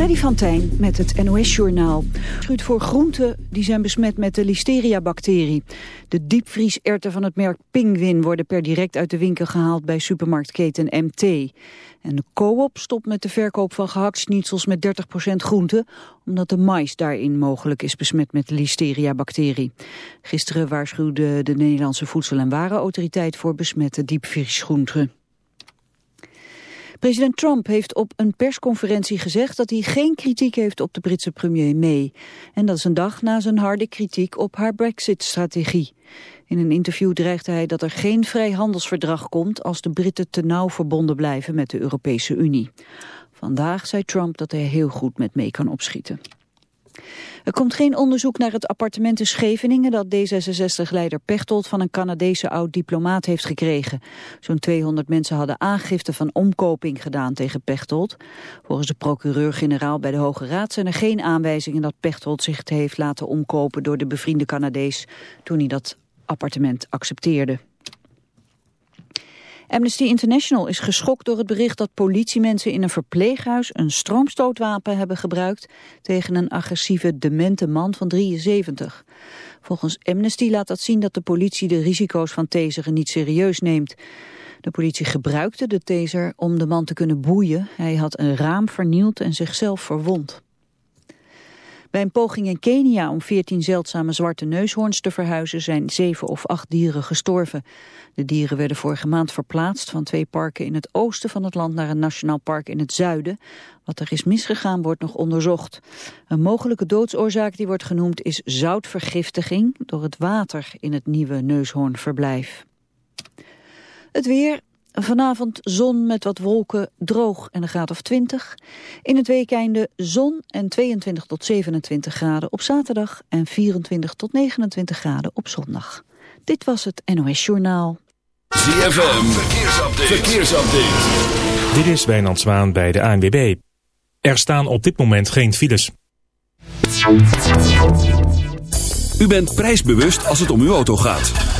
Freddy van Tijn met het NOS-journaal. Schuurt voor groenten die zijn besmet met de listeria-bacterie. De diepvrieserten van het merk Pingwin worden per direct uit de winkel gehaald bij supermarktketen MT. En de Coop stopt met de verkoop van gehaktschnitzels met 30% groente... omdat de mais daarin mogelijk is besmet met de listeria-bacterie. Gisteren waarschuwde de Nederlandse Voedsel- en Warenautoriteit voor besmette diepvriesgroenten. President Trump heeft op een persconferentie gezegd dat hij geen kritiek heeft op de Britse premier May. En dat is een dag na zijn harde kritiek op haar brexit-strategie. In een interview dreigde hij dat er geen vrijhandelsverdrag komt als de Britten te nauw verbonden blijven met de Europese Unie. Vandaag zei Trump dat hij heel goed met May kan opschieten. Er komt geen onderzoek naar het appartement in Scheveningen dat D66-leider Pechtold van een Canadese oud-diplomaat heeft gekregen. Zo'n 200 mensen hadden aangifte van omkoping gedaan tegen Pechtold. Volgens de procureur-generaal bij de Hoge Raad zijn er geen aanwijzingen dat Pechtold zich heeft laten omkopen door de bevriende Canadees toen hij dat appartement accepteerde. Amnesty International is geschokt door het bericht dat politiemensen in een verpleeghuis een stroomstootwapen hebben gebruikt tegen een agressieve demente man van 73. Volgens Amnesty laat dat zien dat de politie de risico's van taseren niet serieus neemt. De politie gebruikte de taser om de man te kunnen boeien. Hij had een raam vernield en zichzelf verwond. Bij een poging in Kenia om 14 zeldzame zwarte neushoorns te verhuizen zijn zeven of acht dieren gestorven. De dieren werden vorige maand verplaatst van twee parken in het oosten van het land naar een nationaal park in het zuiden. Wat er is misgegaan wordt nog onderzocht. Een mogelijke doodsoorzaak die wordt genoemd is zoutvergiftiging door het water in het nieuwe neushoornverblijf. Het weer, Vanavond zon met wat wolken, droog en een graad of 20. In het weekeinde zon en 22 tot 27 graden op zaterdag... en 24 tot 29 graden op zondag. Dit was het NOS Journaal. ZFM, verkeersupdate. verkeersupdate. Dit is Wijnand Zwaan bij de ANWB. Er staan op dit moment geen files. U bent prijsbewust als het om uw auto gaat.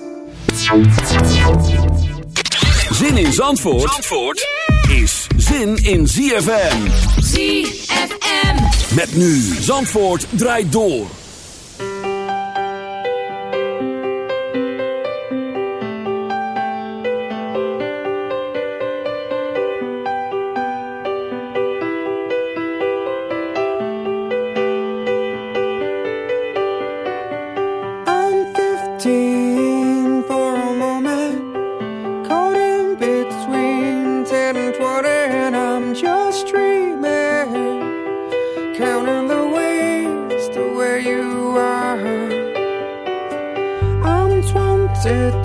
Zin in Zandvoort, Zandvoort yeah! is zin in ZFM. ZFM. Met nu Zandvoort draait door. I'm 15.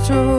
좋아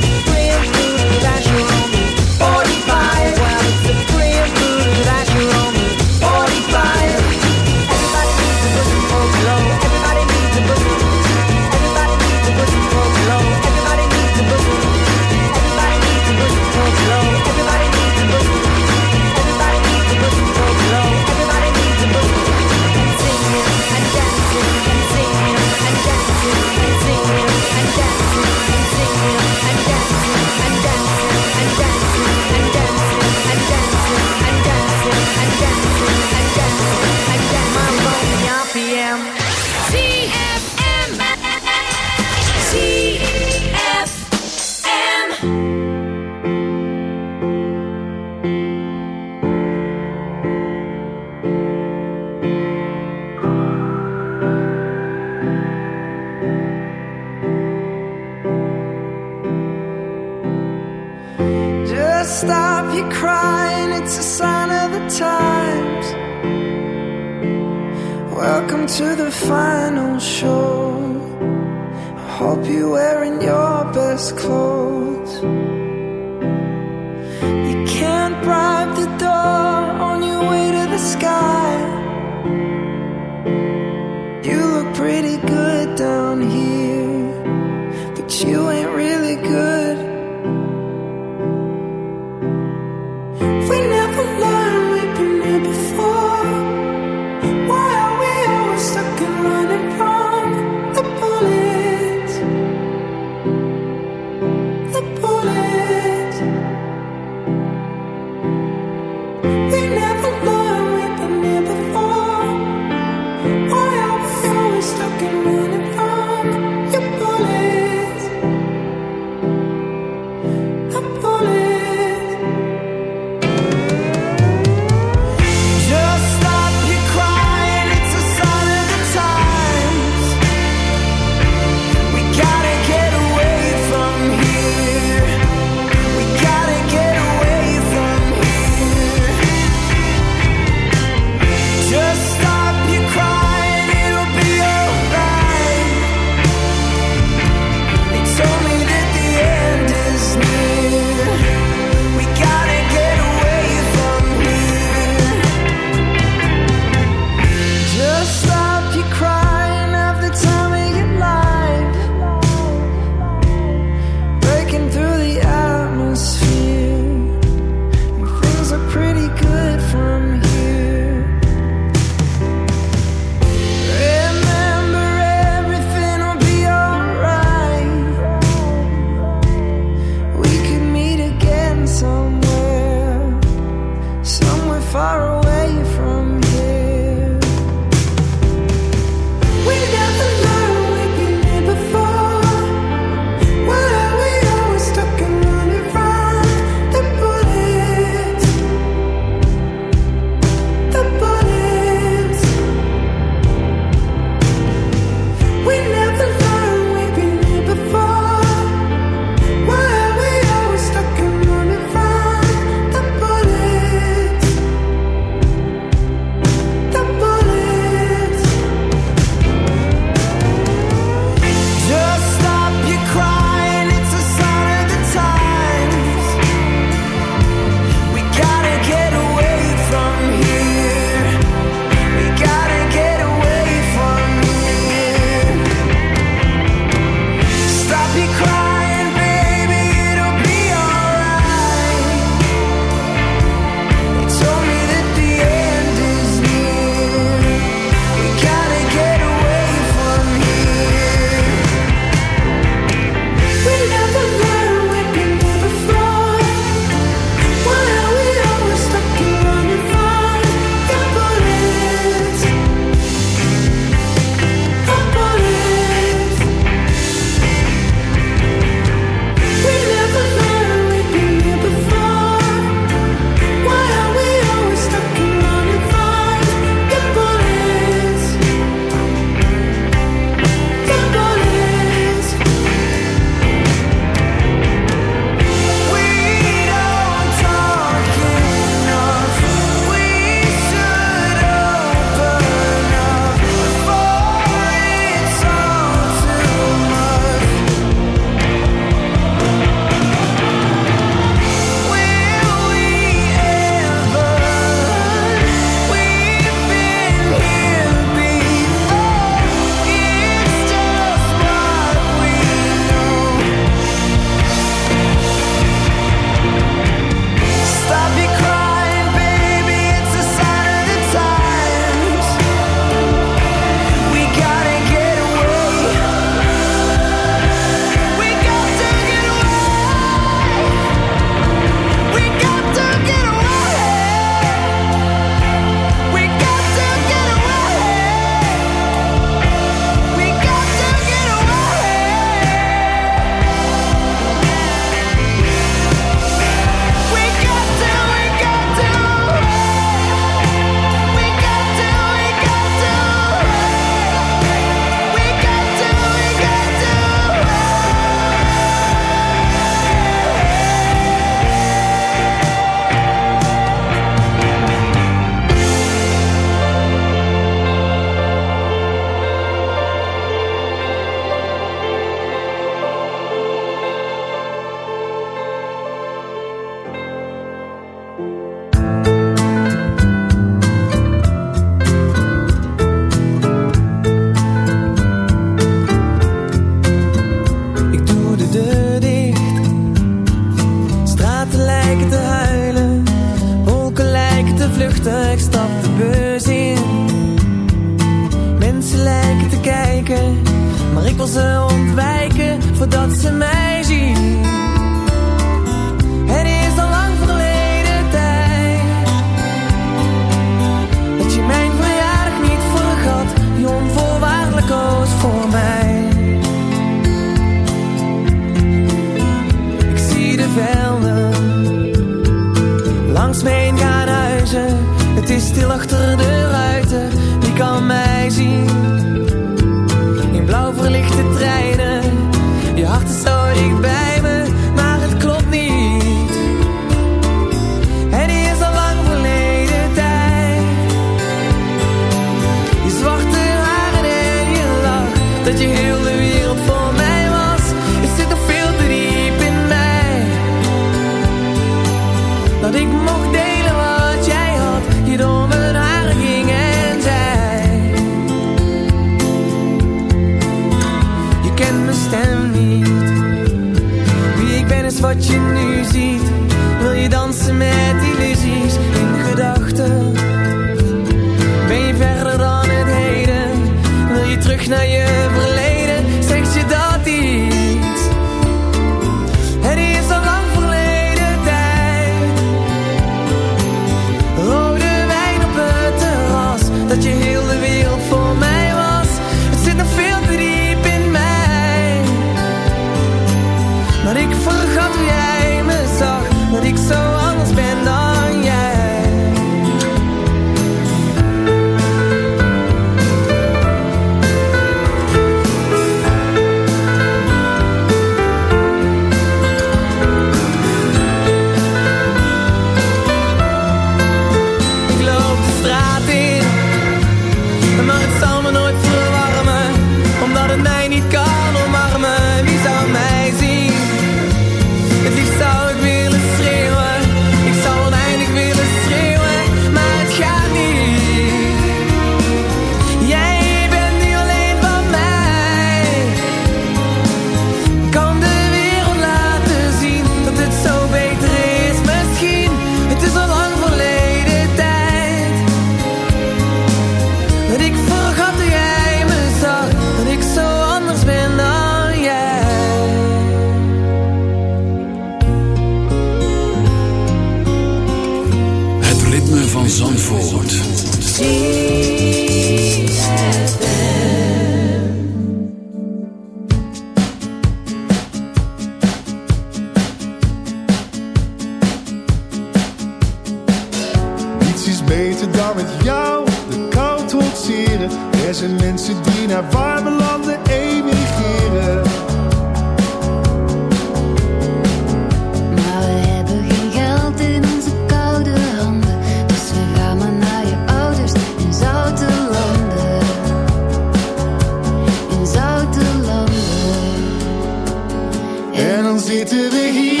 En dan zitten we hier.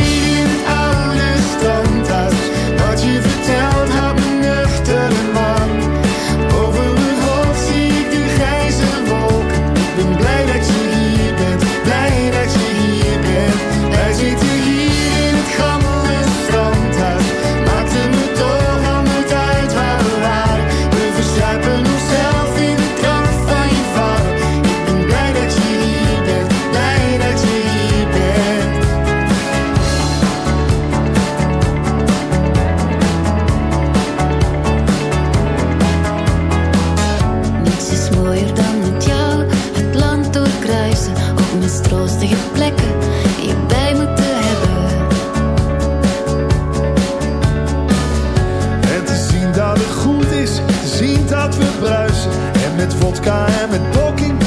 en met poking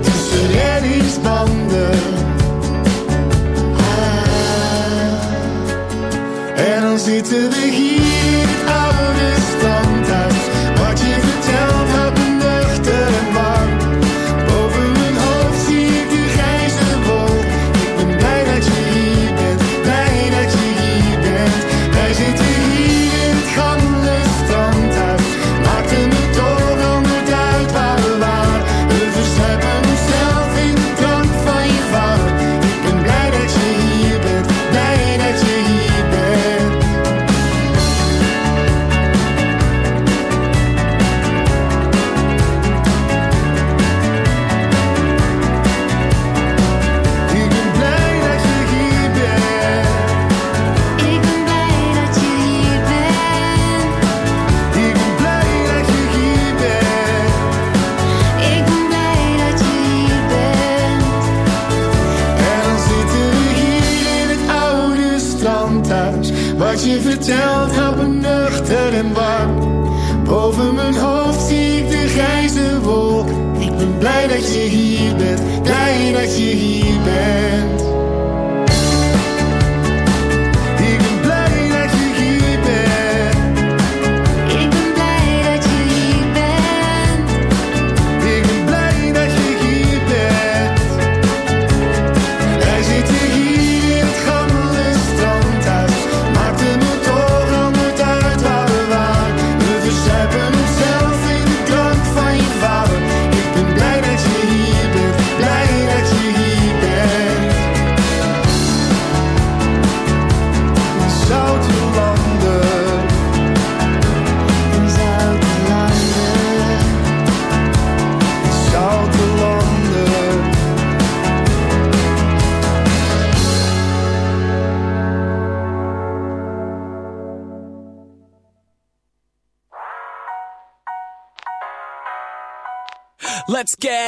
tussen reddingsbanden. Ah, en dan zitten we hier.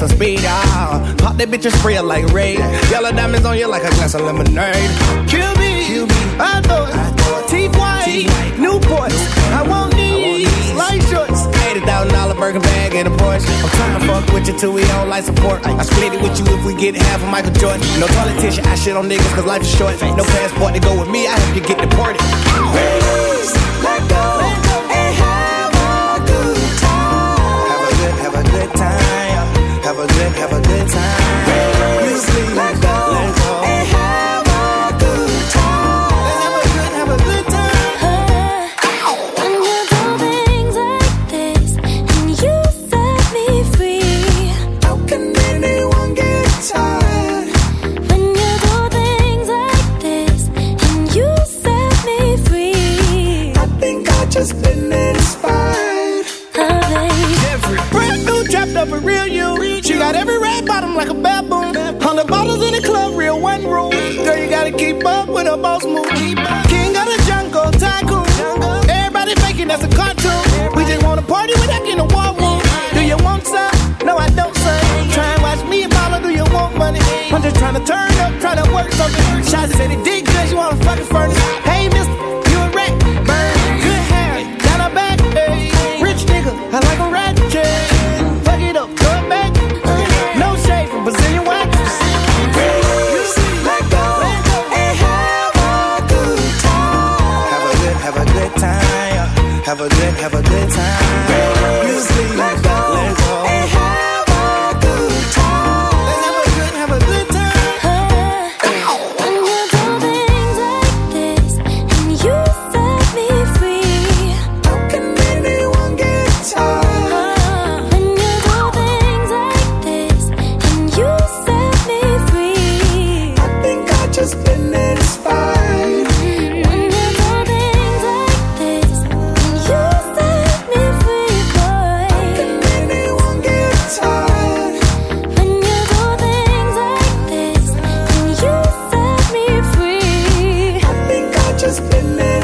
some speed, ah. Pop that bitch and spray it like Ray. Yellow diamonds on you like a glass of lemonade. Kill me, Kill me. I thought, I. white, Newport. I want these, light shorts. $80,000 burger bag and a Porsche. I'm trying to fuck with you till we don't like support. I split it with you if we get half of Michael Jordan. No politician, I shit on niggas cause life is short. No passport to go with me, I hope you get deported. Hey. minute.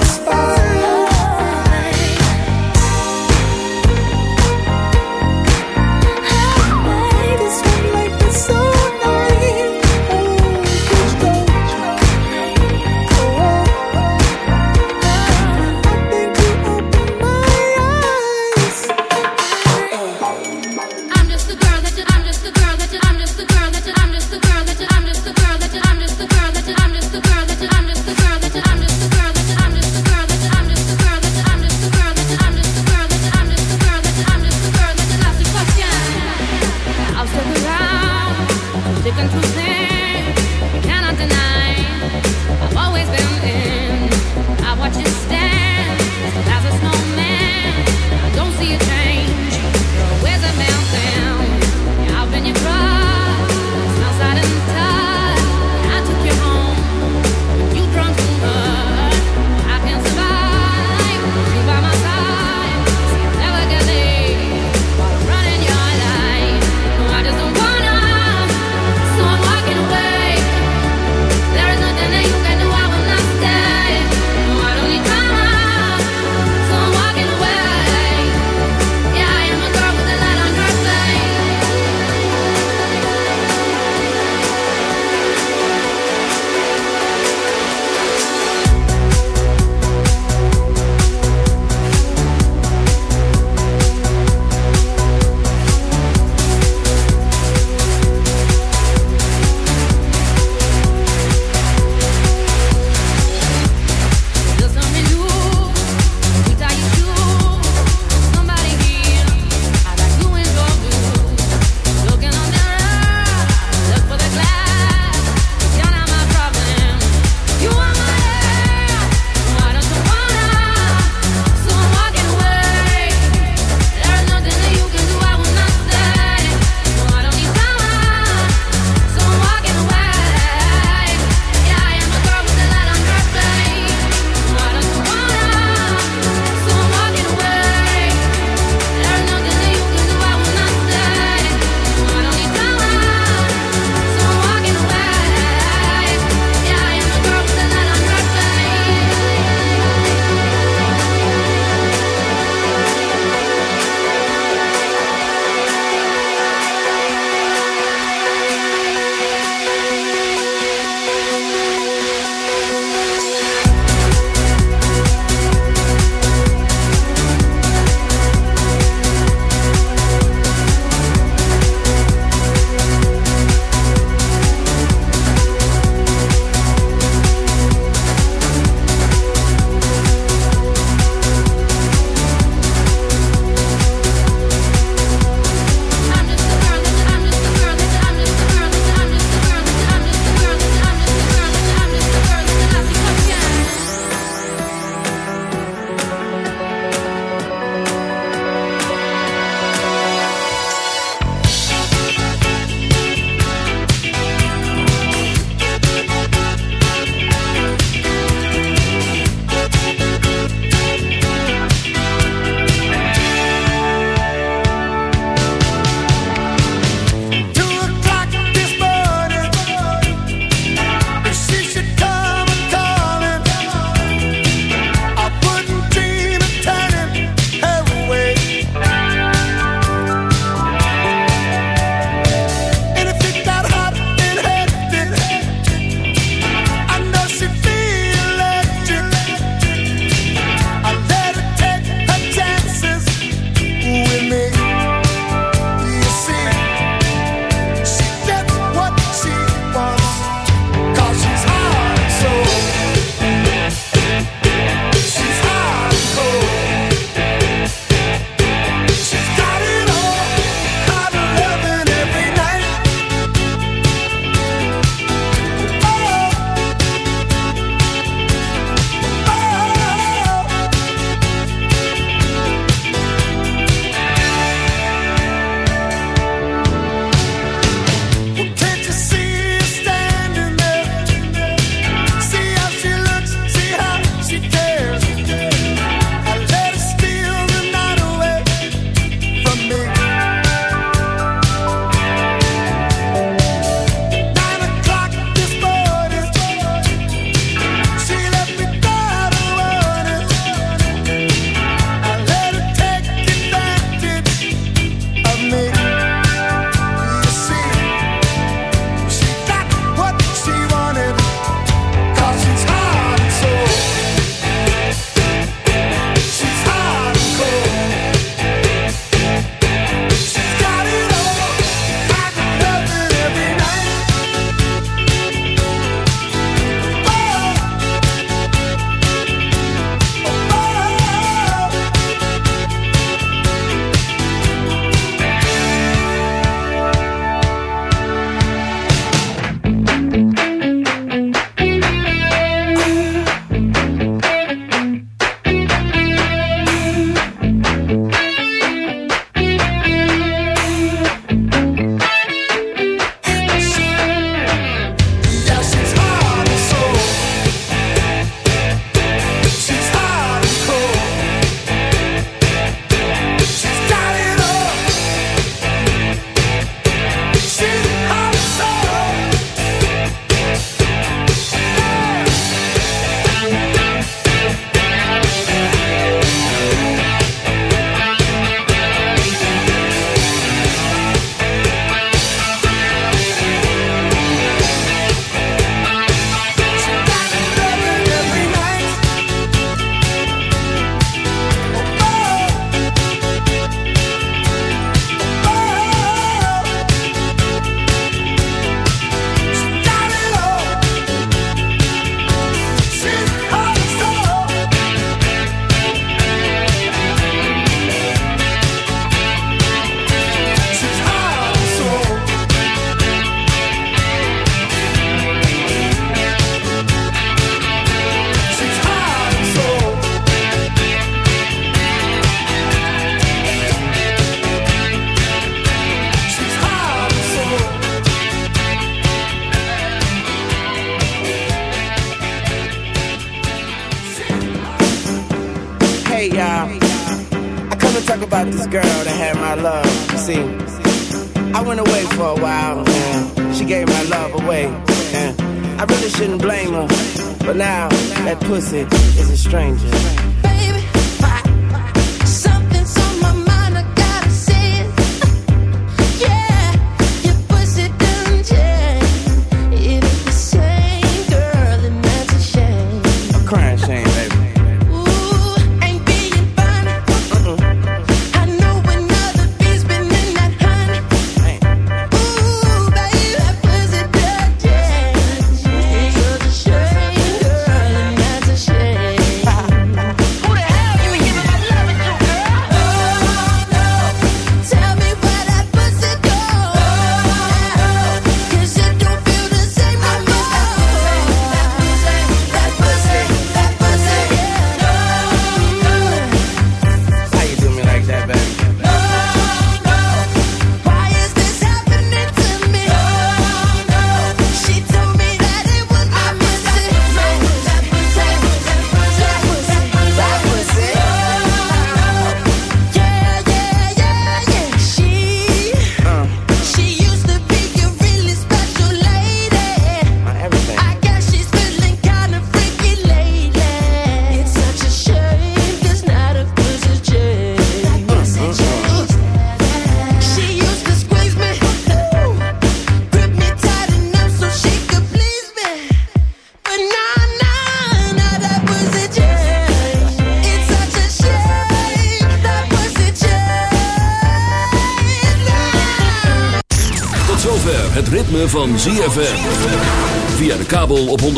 strangers.